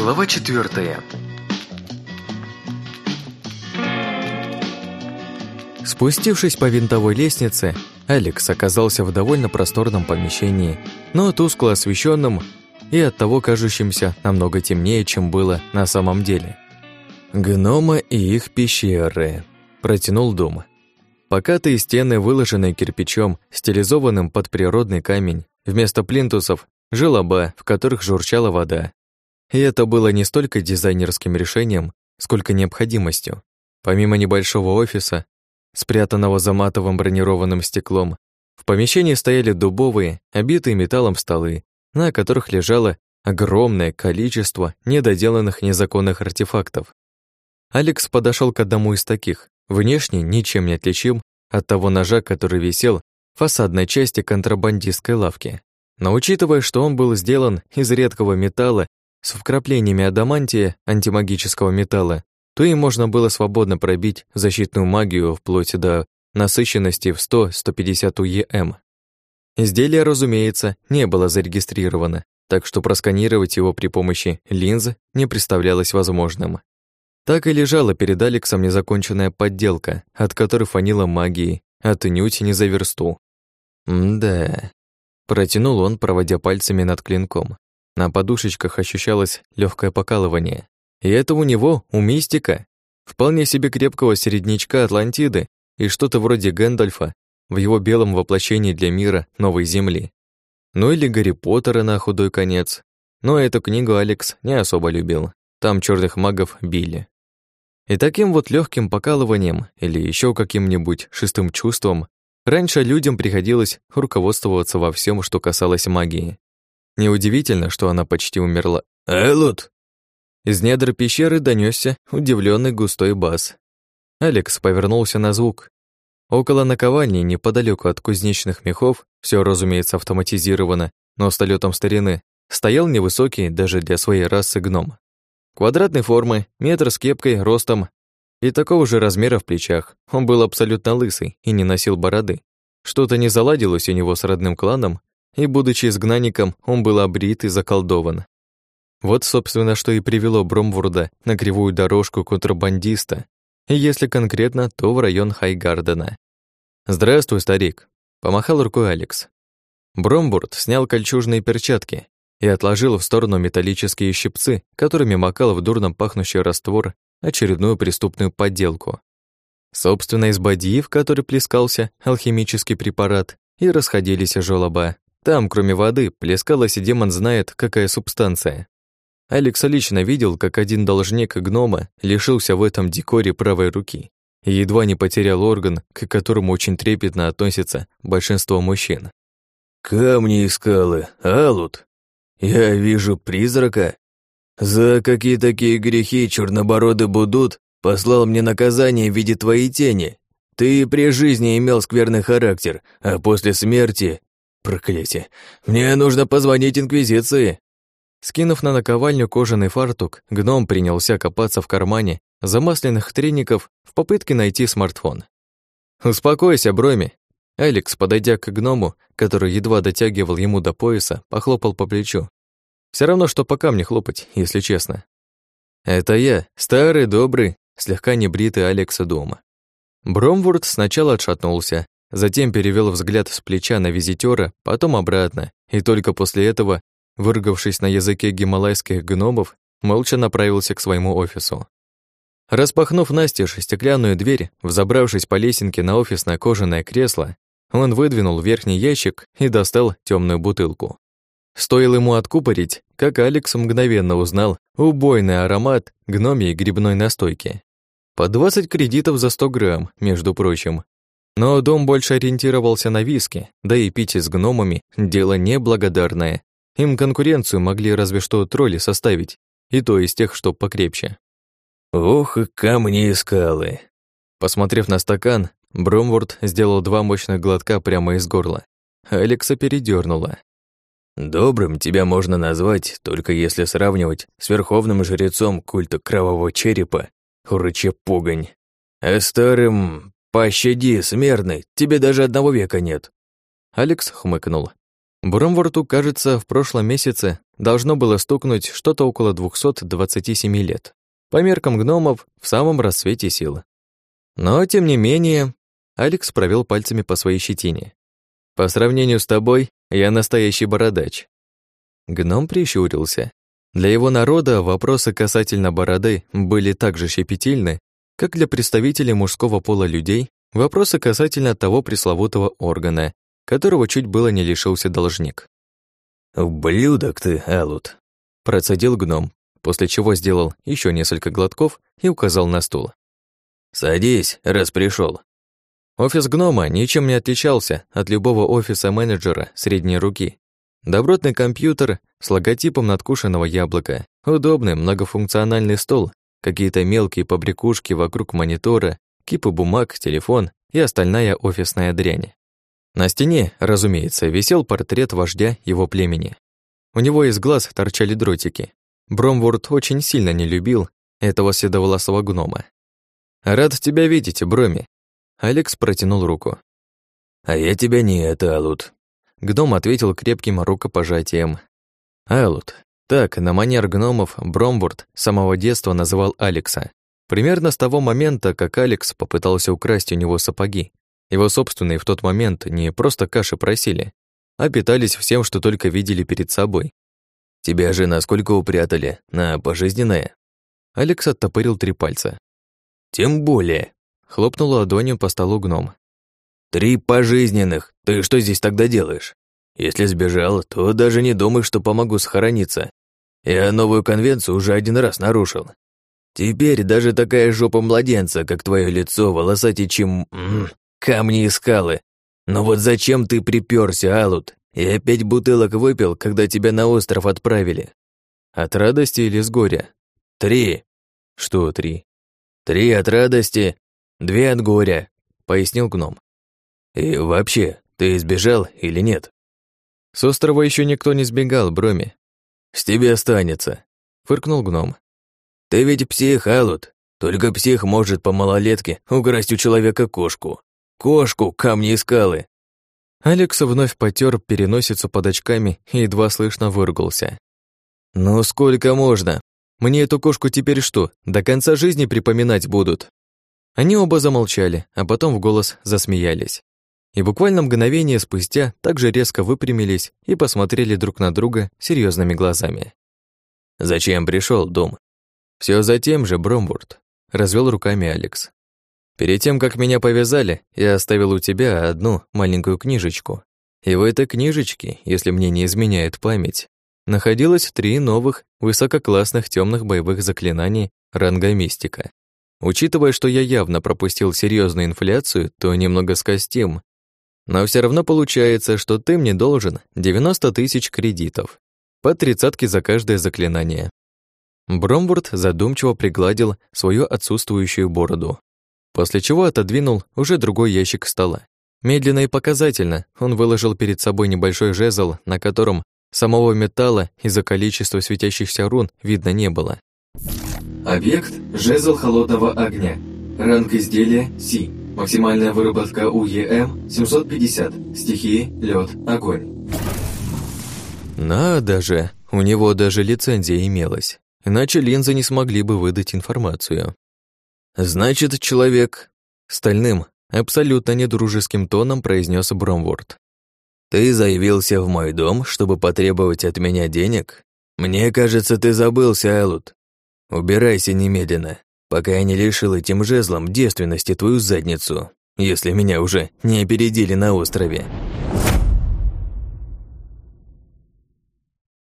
Глава четвертая. Спустившись по винтовой лестнице, Алекс оказался в довольно просторном помещении, но тускло освещенном и оттого кажущимся намного темнее, чем было на самом деле. «Гномы и их пещеры», – протянул дом. Покатые стены, выложенные кирпичом, стилизованным под природный камень, вместо плинтусов – желоба, в которых журчала вода. И это было не столько дизайнерским решением, сколько необходимостью. Помимо небольшого офиса, спрятанного за матовым бронированным стеклом, в помещении стояли дубовые, обитые металлом столы, на которых лежало огромное количество недоделанных незаконных артефактов. Алекс подошел к одному из таких, внешне ничем не отличим от того ножа, который висел в фасадной части контрабандистской лавки. Но учитывая, что он был сделан из редкого металла с вкраплениями адамантия, антимагического металла, то им можно было свободно пробить защитную магию вплоть до насыщенности в 100-150 УЕМ. Изделие, разумеется, не было зарегистрировано, так что просканировать его при помощи линз не представлялось возможным. Так и лежала перед Алексом незаконченная подделка, от которой фанила магией, отнюдь не за версту. «Да...» Протянул он, проводя пальцами над клинком. На подушечках ощущалось легкое покалывание. И это у него, у мистика. Вполне себе крепкого середнячка Атлантиды и что-то вроде Гэндальфа в его белом воплощении для мира новой земли. Ну или Гарри Поттера на худой конец. Но эту книгу Алекс не особо любил. Там черных магов били. И таким вот легким покалыванием или еще каким-нибудь шестым чувством раньше людям приходилось руководствоваться во всем, что касалось магии. Неудивительно, что она почти умерла. «Элут!» Из недр пещеры донесся удивленный густой бас. Алекс повернулся на звук. Около наковальни, неподалеку от кузнечных мехов, все, разумеется, автоматизировано, но с летом старины, стоял невысокий даже для своей расы гном. Квадратной формы, метр с кепкой, ростом и такого же размера в плечах. Он был абсолютно лысый и не носил бороды. Что-то не заладилось у него с родным кланом, и, будучи изгнанником, он был обрит и заколдован. Вот, собственно, что и привело Бромвурда на кривую дорожку контрабандиста, и если конкретно, то в район Хайгардена. «Здравствуй, старик», — помахал рукой Алекс. Бромбурд снял кольчужные перчатки и отложил в сторону металлические щипцы, которыми макал в дурном пахнущий раствор очередную преступную подделку. Собственно, из бадьи, в которой плескался алхимический препарат, и расходились желоба. Там, кроме воды, плескалась и демон знает, какая субстанция. Алекс лично видел, как один должник гнома лишился в этом декоре правой руки и едва не потерял орган, к которому очень трепетно относится большинство мужчин. «Камни и скалы, Алут!» Я вижу призрака. За какие такие грехи чернобороды будут, послал мне наказание в виде твоей тени. Ты при жизни имел скверный характер, а после смерти... Проклятие. Мне нужно позвонить Инквизиции. Скинув на наковальню кожаный фартук, гном принялся копаться в кармане замасленных треников в попытке найти смартфон. «Успокойся, Броми!» Алекс, подойдя к гному, который едва дотягивал ему до пояса, похлопал по плечу. Все равно, что по камне хлопать, если честно. Это я, старый, добрый, слегка небритый Алекса дома. Бромворд сначала отшатнулся, затем перевел взгляд с плеча на визитера, потом обратно, и только после этого, выругавшись на языке гималайских гномов, молча направился к своему офису. Распахнув настежь стеклянную дверь, взобравшись по лесенке на офисное кожаное кресло, он выдвинул верхний ящик и достал темную бутылку. Стоило ему откупорить, как Алекс мгновенно узнал убойный аромат гномьей грибной настойки. По 20 кредитов за 100 грамм, между прочим. Но дом больше ориентировался на виски, да и пить с гномами – дело неблагодарное. Им конкуренцию могли разве что тролли составить, и то из тех, что покрепче. Ох, и камни и скалы. Посмотрев на стакан, Бромворд сделал два мощных глотка прямо из горла. Алекса передёрнуло. Добрым тебя можно назвать, только если сравнивать с верховным жрецом культа кровавого черепа, урыча пугань. А старым «пощади, смертный, тебе даже одного века нет». Алекс хмыкнул. Бромворту, кажется, в прошлом месяце должно было стукнуть что-то около 227 лет. По меркам гномов, в самом рассвете сил. Но, тем не менее, Алекс провел пальцами по своей щетине. «По сравнению с тобой, я настоящий бородач». Гном прищурился. Для его народа вопросы касательно бороды были так же щепетильны, как для представителей мужского пола людей вопросы касательно того пресловутого органа, которого чуть было не лишился должник. «Ублюдок ты, Алут», — процедил гном, после чего сделал еще несколько глотков и указал на стул. «Садись, раз пришел. Офис гнома ничем не отличался от любого офиса менеджера средней руки. Добротный компьютер с логотипом надкушенного яблока, удобный многофункциональный стол, какие-то мелкие побрякушки вокруг монитора, кипы бумаг, телефон и остальная офисная дрянь. На стене, разумеется, висел портрет вождя его племени. У него из глаз торчали дротики. Бромворд очень сильно не любил этого седовласого гнома. «Рад тебя видеть, Броми». Алекс протянул руку. «А я тебя нет, Алут». Гном ответил крепким рукопожатием. Алут. Так, на манер гномов, Бромворд с самого детства называл Алекса. Примерно с того момента, как Алекс попытался украсть у него сапоги, его собственные в тот момент не просто каши просили, а питались всем, что только видели перед собой. «Тебя же насколько упрятали? На пожизненное?» Алекс оттопырил три пальца. «Тем более!» — хлопнул ладонью по столу гном. «Три пожизненных! Ты что здесь тогда делаешь? Если сбежал, то даже не думай, что помогу схорониться. Я новую конвенцию уже один раз нарушил. Теперь даже такая жопа младенца, как твое лицо, волосатее, чем камни и скалы. Но вот зачем ты приперся, Алут? И опять бутылок выпил, когда тебя на остров отправили. От радости или с горя? Три. Что три? Три от радости, две от горя, пояснил гном. И вообще, ты сбежал или нет? С острова еще никто не сбегал, Броми. С тебя останется, фыркнул гном. Ты ведь псих, Алут. Только псих может по малолетке украсть у человека кошку. Кошку, камни и скалы. Алекс вновь потер переносицу под очками и едва слышно выругался. «Ну сколько можно? Мне эту кошку теперь что, до конца жизни припоминать будут?» Они оба замолчали, а потом в голос засмеялись. И буквально мгновение спустя также резко выпрямились и посмотрели друг на друга серьезными глазами. «Зачем пришел, Дом?» Все за тем же, Бромбурт», — развел руками Алекс. Перед тем, как меня повязали, я оставил у тебя одну маленькую книжечку. И в этой книжечке, если мне не изменяет память, находилось три новых высококлассных темных боевых заклинаний ранга мистика. Учитывая, что я явно пропустил серьезную инфляцию, то немного скостим. Но все равно получается, что ты мне должен 90 тысяч кредитов. По тридцатке за каждое заклинание. Бромворд задумчиво пригладил свою отсутствующую бороду после чего отодвинул уже другой ящик стола. Медленно и показательно он выложил перед собой небольшой жезл, на котором самого металла из-за количества светящихся рун видно не было. Объект – жезл холодного огня. Ранг изделия – Си. Максимальная выработка УЕМ – 750. Стихии – лед, огонь. Надо же, у него даже лицензия имелась. Иначе линзы не смогли бы выдать информацию. «Значит, человек...» Стальным, абсолютно недружеским тоном произнес Бромворд. «Ты заявился в мой дом, чтобы потребовать от меня денег? Мне кажется, ты забылся, Элут. Убирайся немедленно, пока я не лишил этим жезлом девственности твою задницу, если меня уже не опередили на острове».